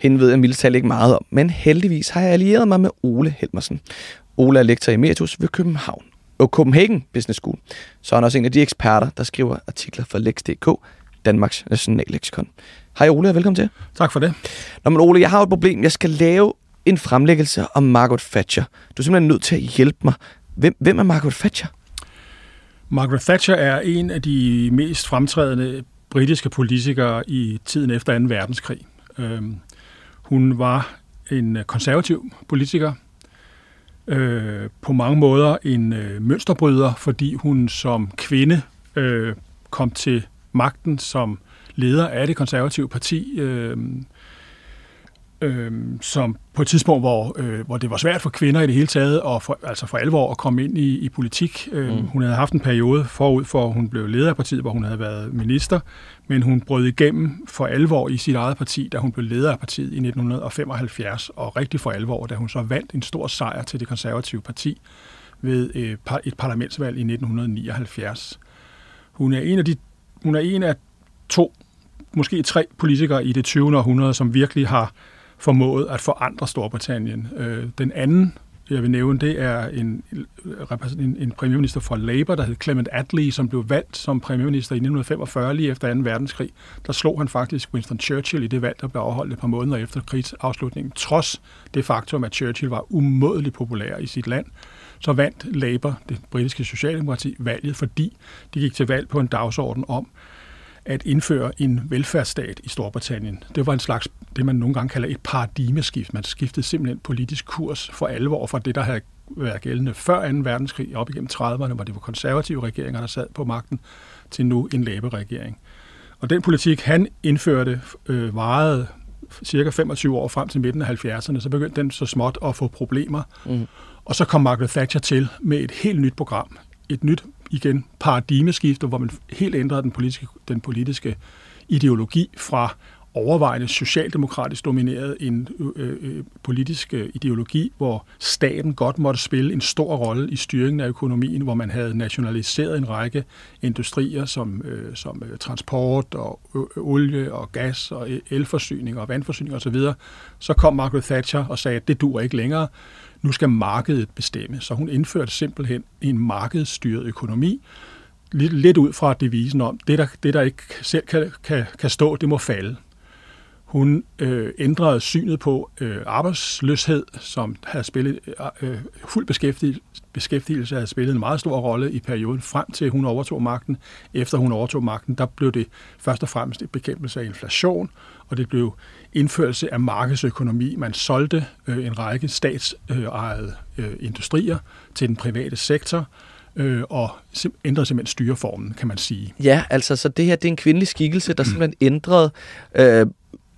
Hende ved jeg mildt ikke meget om, men heldigvis har jeg allieret mig med Ole Helmersen. Ole er lektor emeritus ved København og Copenhagen Business School. Så er han også en af de eksperter, der skriver artikler for Lex.dk, Danmarks nationalleksikon. Hej Ole, og velkommen til. Tak for det. Nå, men Ole, jeg har et problem. Jeg skal lave en fremlæggelse om Margaret Thatcher. Du er simpelthen nødt til at hjælpe mig. Hvem, hvem er Margaret Thatcher? Margaret Thatcher er en af de mest fremtrædende britiske politikere i tiden efter 2. verdenskrig. Øhm, hun var en øh, konservativ politiker, øh, på mange måder en øh, mønsterbryder, fordi hun som kvinde øh, kom til magten som leder af det konservative parti, øh, øh, som på et tidspunkt, hvor, øh, hvor det var svært for kvinder i det hele taget, og for, altså for alvor at komme ind i, i politik. Øh, mm. Hun havde haft en periode forud for, hun blev leder af partiet, hvor hun havde været minister, men hun brød igennem for alvor i sit eget parti, da hun blev leder af partiet i 1975, og rigtig for alvor, da hun så vandt en stor sejr til det konservative parti ved øh, et parlamentsvalg i 1979. Hun er en af de hun er en af to, måske tre politikere i det 20. århundrede, som virkelig har formået at forandre Storbritannien. Øh, den anden, jeg vil nævne, det er en, en, en premierminister fra Labour, der hed Clement Attlee, som blev valgt som premierminister i 1945, lige efter 2. verdenskrig. Der slog han faktisk Winston Churchill i det valg, der blev afholdt et par måneder efter krigsafslutningen, trods det faktum, at Churchill var umådeligt populær i sit land så vandt Labour, det britiske socialdemokrati, valget, fordi de gik til valg på en dagsorden om at indføre en velfærdsstat i Storbritannien. Det var en slags, det man nogle gange kalder et paradigmeskift. Man skiftede simpelthen politisk kurs for alvor fra det, der havde været gældende før 2. verdenskrig, op igennem 30'erne, hvor det var konservative regeringer, der sad på magten, til nu en Labour-regering. Og den politik, han indførte, øh, varede cirka 25 år frem til midten af 70'erne, så begyndte den så småt at få problemer. Mm. Og så kom Margaret Thatcher til med et helt nyt program. Et nyt, igen, paradigmeskifte, hvor man helt ændrede den politiske, den politiske ideologi fra overvejende socialdemokratisk domineret en øh, øh, øh politisk øh, ideologi, hvor staten godt måtte spille en stor rolle i styringen af økonomien, hvor man havde nationaliseret en række industrier som, øh, som øh, transport og olie og gas og elforsyning og vandforsyning osv. Så, så kom Margaret Thatcher og sagde, at det dur ikke længere nu skal markedet bestemme. Så hun indførte simpelthen en markedsstyret økonomi, lidt, lidt ud fra devisen om, det der, det der ikke selv kan, kan, kan stå, det må falde. Hun øh, ændrede synet på øh, arbejdsløshed, som havde spillet øh, øh fuld beskæftigelse, beskæftigelse havde spillet en meget stor rolle i perioden frem til hun overtog magten. Efter hun overtog magten, der blev det først og fremmest et bekæmpelse af inflation, og det blev indførelse af markedsøkonomi. Man solgte øh, en række statsejede øh, industrier til den private sektor, øh, og ændrede simpelthen styreformen, kan man sige. Ja, altså så det her det er en kvindelig skikkelse, der simpelthen ændrede øh,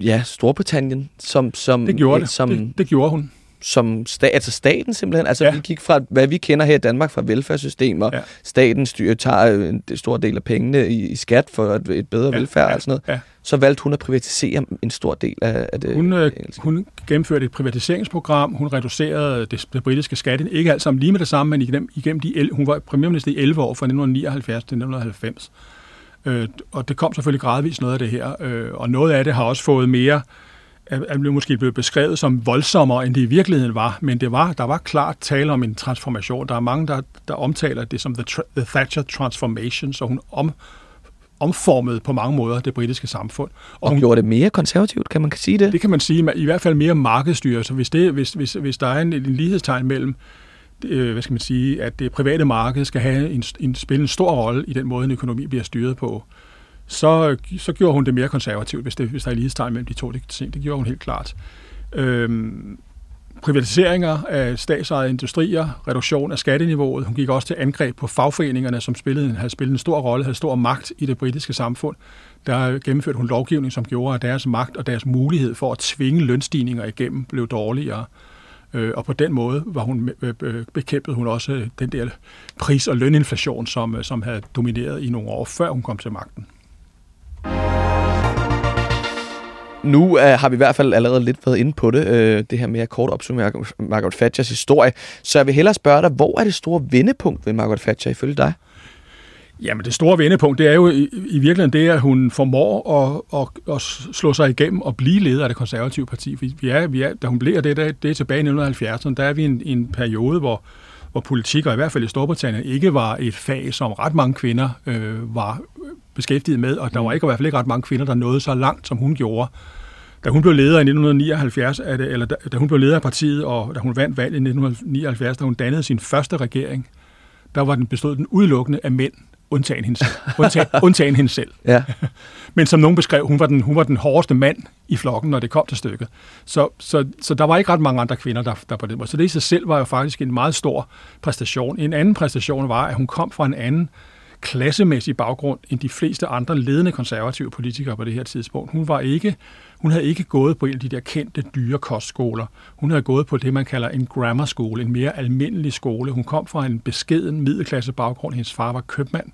ja, Storbritannien som... som det gjorde det. Som, det, det gjorde hun som sta- altså staten simpelthen. Altså ja. vi gik fra, hvad vi kender her i Danmark fra velfærdssystemer. Ja. Staten styrer, tager en stor del af pengene i, i skat for et, et bedre ja. velfærd ja. og sådan noget. Ja. Så valgte hun at privatisere en stor del af, af det. Hun, øh, hun gennemførte et privatiseringsprogram. Hun reducerede det, det britiske skat. Ikke alt sammen lige med det samme, men igennem, igennem de el, hun var premierminister i 11 år fra 1979 til 1990. Øh, og det kom selvfølgelig gradvist noget af det her. Øh, og noget af det har også fået mere er blev måske blevet beskrevet som voldsommere, end det i virkeligheden var, men det var, der var klart tale om en transformation. Der er mange, der, der omtaler det som the, the Thatcher Transformation, så hun om, omformede på mange måder det britiske samfund. Og, og hun, gjorde det mere konservativt, kan man sige det? Det kan man sige, i hvert fald mere markedsstyre. Så hvis, det, hvis, hvis, hvis der er en, en lighedstegn mellem øh, Øh, hvad skal man sige, at det private marked skal have en, en, spille en stor rolle i den måde, en økonomi bliver styret på, så, så gjorde hun det mere konservativt, hvis, det, hvis der er lighedstegn mellem de to ting. Det gjorde hun helt klart. Øhm, privatiseringer af statsejede industrier, reduktion af skatteniveauet. Hun gik også til angreb på fagforeningerne, som spillede, havde spillet en stor rolle, havde stor magt i det britiske samfund. Der gennemførte hun lovgivning, som gjorde, at deres magt og deres mulighed for at tvinge lønstigninger igennem blev dårligere. Øh, Øh, og på den måde var hun, øh, øh, bekæmpet hun også den der pris- og løninflation, som, som havde domineret i nogle år, før hun kom til magten. Nu uh, har vi i hvert fald allerede lidt været inde på det, øh, det her med at kort opsummere Margaret Thatchers historie. Så jeg vil hellere spørge dig, hvor er det store vendepunkt ved Margaret Thatcher ifølge dig? Jamen det store vendepunkt, det er jo i, i virkeligheden det, at hun formår at, at, at slå sig igennem og blive leder af det konservative parti. Vi er, vi er, da hun bliver det, det, det er tilbage i 1970'erne, der er vi i en, en periode, hvor, hvor politik, og i hvert fald i Storbritannien, ikke var et fag, som ret mange kvinder øh, var beskæftiget med, og der var ikke i hvert fald ikke ret mange kvinder, der nåede så langt, som hun gjorde. Da hun blev leder i 1979, eller da, da hun blev leder af partiet, og da hun vandt valget i 1979, da hun dannede sin første regering, der var den bestod den udelukkende af mænd, undtagen hende selv. Undtagen, undtagen hende selv. Ja. Men som nogen beskrev, hun var, den, hun var den hårdeste mand i flokken, når det kom til stykket. Så, så, så der var ikke ret mange andre kvinder, der, der på den måde. Så det i sig selv var jo faktisk en meget stor præstation. En anden præstation var, at hun kom fra en anden klassemæssig baggrund end de fleste andre ledende konservative politikere på det her tidspunkt. Hun var ikke hun havde ikke gået på en af de der kendte dyre kostskoler. Hun havde gået på det, man kalder en grammar school, en mere almindelig skole. Hun kom fra en beskeden middelklasse baggrund. Hendes far var købmand,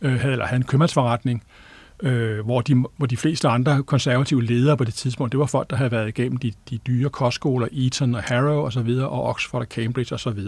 øh, havde, eller havde en købmandsforretning, øh, Øh, hvor, de, hvor de fleste andre konservative ledere på det tidspunkt, det var folk, der havde været igennem de, de dyre kostskoler, Eton og Harrow osv., og, og Oxford og Cambridge osv.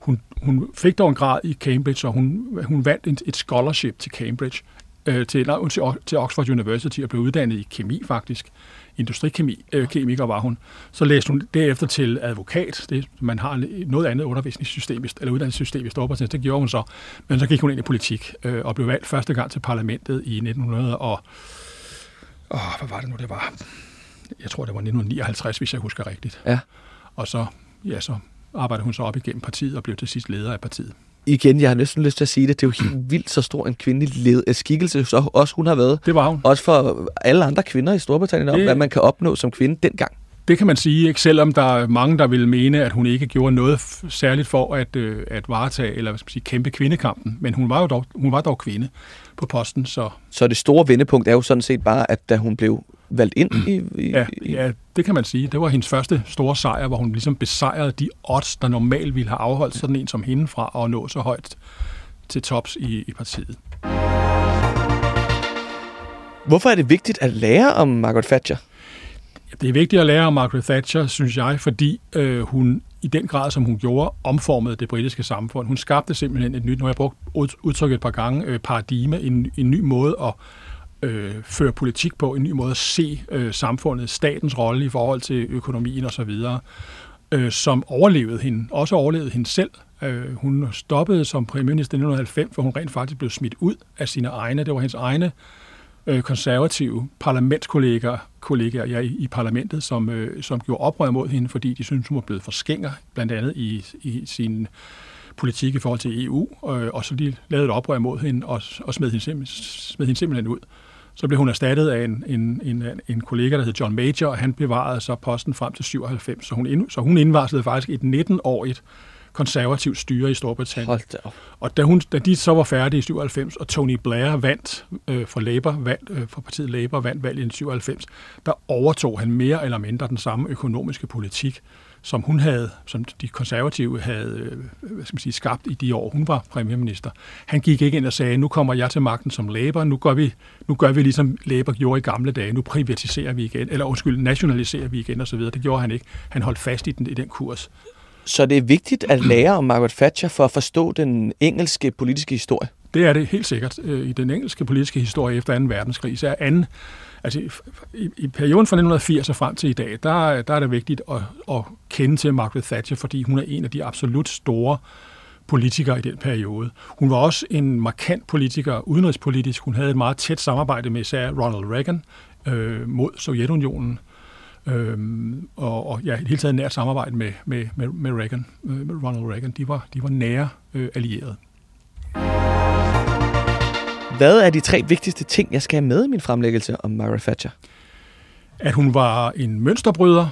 Hun, hun fik dog en grad i Cambridge, og hun, hun vandt et, et scholarship til Cambridge, øh, til, nej, til, til Oxford University og blev uddannet i kemi faktisk. Industrikemi, øh, kemiker var hun. Så læste hun derefter til advokat. Det, man har noget andet undervisningssystem, eller uddannelsessystem i Storbritannien. Det gjorde hun så. Men så gik hun ind i politik øh, og blev valgt første gang til parlamentet i 1900 og... Åh, hvad var det nu, det var? Jeg tror, det var 1959, hvis jeg husker rigtigt. Ja. Og så, ja, så arbejdede hun så op igennem partiet og blev til sidst leder af partiet igen, jeg har næsten lyst til at sige det, det er jo helt vildt så stor en kvindelig led, øh, skikkelse, så også hun har været. Det var hun. Også for alle andre kvinder i Storbritannien, om, hvad man kan opnå som kvinde dengang. Det kan man sige, ikke? selvom der er mange, der vil mene, at hun ikke gjorde noget særligt for at, øh, at varetage eller hvad skal man sige, kæmpe kvindekampen. Men hun var jo dog, hun var dog kvinde på posten. Så. så det store vendepunkt er jo sådan set bare, at da hun blev valgt ind i, i, ja, ja, det kan man sige. Det var hendes første store sejr, hvor hun ligesom besejrede de odds, der normalt ville have afholdt sådan en som hende fra at nå så højt til tops i, i partiet. Hvorfor er det vigtigt at lære om Margaret Thatcher? Det er vigtigt at lære om Margaret Thatcher, synes jeg, fordi øh, hun i den grad, som hun gjorde, omformede det britiske samfund. Hun skabte simpelthen et nyt, nu har jeg brugt udtrykket et par gange, øh, paradigme, en, en ny måde at øh, føre politik på, en ny måde at se øh, samfundet, statens rolle i forhold til økonomien osv., øh, som overlevede hende, også overlevede hende selv. Øh, hun stoppede som premierminister i 1990, for hun rent faktisk blev smidt ud af sine egne. Det var hendes egne øh, konservative parlamentskolleger kollegaer, ja, i, i parlamentet, som, øh, som gjorde oprør mod hende, fordi de syntes, hun var blevet for skænger, blandt andet i, i sin politik i forhold til EU, øh, og så de lavede et oprør mod hende og, og smed, hende smed hende simpelthen ud. Så blev hun erstattet af en, en, en, en kollega, der hed John Major, og han bevarede så posten frem til 97. Så hun, ind, så hun indvarslede faktisk et 19-årigt konservativt styre i Storbritannien. Hold da. Og da, hun, da de så var færdige i 97, og Tony Blair vandt øh, for Labour, vandt, øh, for partiet Labour vandt valget i 97, der overtog han mere eller mindre den samme økonomiske politik, som hun havde, som de konservative havde øh, hvad skal man sige, skabt i de år, hun var premierminister. Han gik ikke ind og sagde, nu kommer jeg til magten som Labour, nu gør vi, nu gør vi ligesom Labour gjorde i gamle dage, nu privatiserer vi igen, eller undskyld, nationaliserer vi igen osv. Det gjorde han ikke. Han holdt fast i den, i den kurs. Så det er vigtigt at lære om Margaret Thatcher for at forstå den engelske politiske historie? Det er det helt sikkert. Øh, I den engelske politiske historie efter 2. verdenskrig, så er anden Altså i, i perioden fra 1980 og frem til i dag, der, der er det vigtigt at, at kende til Margaret Thatcher, fordi hun er en af de absolut store politikere i den periode. Hun var også en markant politiker, udenrigspolitisk. Hun havde et meget tæt samarbejde med især Ronald Reagan øh, mod Sovjetunionen. Øhm, og, og ja, i det hele taget nært samarbejde med, med, med, med Reagan, øh, med Ronald Reagan. De var, de var nære øh, allierede. Hvad er de tre vigtigste ting, jeg skal have med i min fremlæggelse om Margaret Thatcher? At hun var en mønsterbryder,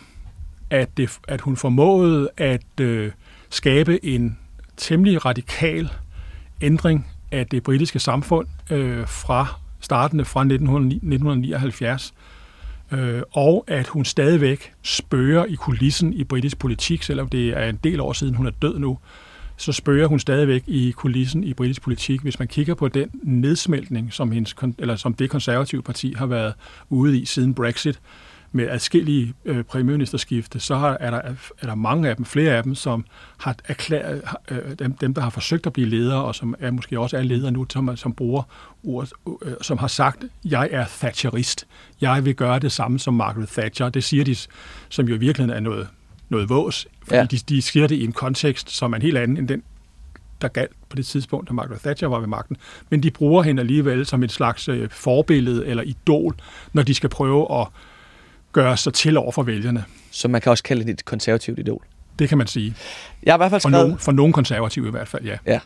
at, det, at hun formåede at øh, skabe en temmelig radikal ændring af det britiske samfund øh, fra startende fra 1979, øh, og at hun stadigvæk spørger i kulissen i britisk politik, selvom det er en del år siden hun er død nu, så spørger hun stadigvæk i kulissen i britisk politik. Hvis man kigger på den nedsmeltning, som, hendes, eller som det konservative parti har været ude i siden Brexit, med adskillige øh, premierministerskifte, så har, er, der, er der mange af dem, flere af dem, som har erklæret, øh, dem, dem, der har forsøgt at blive ledere, og som er måske også er ledere nu, som, som bruger ordet, øh, som har sagt, jeg er Thatcherist. Jeg vil gøre det samme som Margaret Thatcher. Det siger de, som jo i virkeligheden er noget, noget vås, fordi ja. de, de siger det i en kontekst, som er en helt anden end den, der galt på det tidspunkt, da Margaret Thatcher var ved magten. Men de bruger hende alligevel som et slags øh, forbillede eller idol, når de skal prøve at gøre sig til over for vælgerne. Så man kan også kalde det et konservativt idol? Det kan man sige. Jeg har i hvert fald skrevet... For, nogen, for konservative i hvert fald, ja. ja.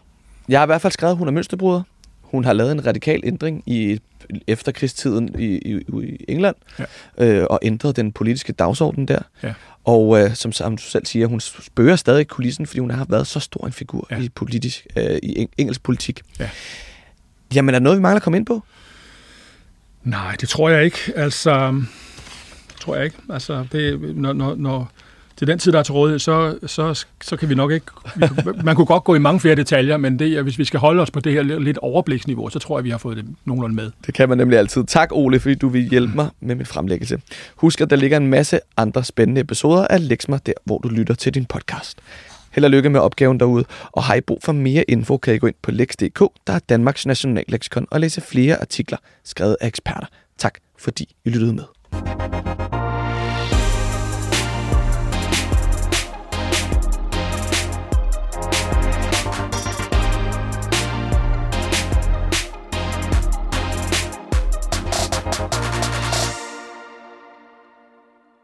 Jeg har i hvert fald skrevet, at hun er mønsterbruder. Hun har lavet en radikal ændring i efterkrigstiden i, i, i England, ja. øh, og ændret den politiske dagsorden der. Ja. Og øh, som, som du selv siger, hun spørger stadig kulissen, fordi hun har været så stor en figur ja. i, politisk, øh, i engelsk politik. Ja. Jamen, er der noget, vi mangler at komme ind på? Nej, det tror jeg ikke. Altså, tror jeg ikke. Altså, det, når, når, når, til den tid, der er til rådighed, så, så, så kan vi nok ikke... Vi, man kunne godt gå i mange flere detaljer, men det, hvis vi skal holde os på det her lidt overbliksniveau, så tror jeg, vi har fået det nogenlunde med. Det kan man nemlig altid. Tak, Ole, fordi du vil hjælpe mig med min fremlæggelse. Husk, at der ligger en masse andre spændende episoder af Lexmer der, hvor du lytter til din podcast. Held og lykke med opgaven derude, og har I brug for mere info, kan I gå ind på lex.dk, der er Danmarks nationalleksikon, og læse flere artikler skrevet af eksperter. Tak fordi I lyttede med.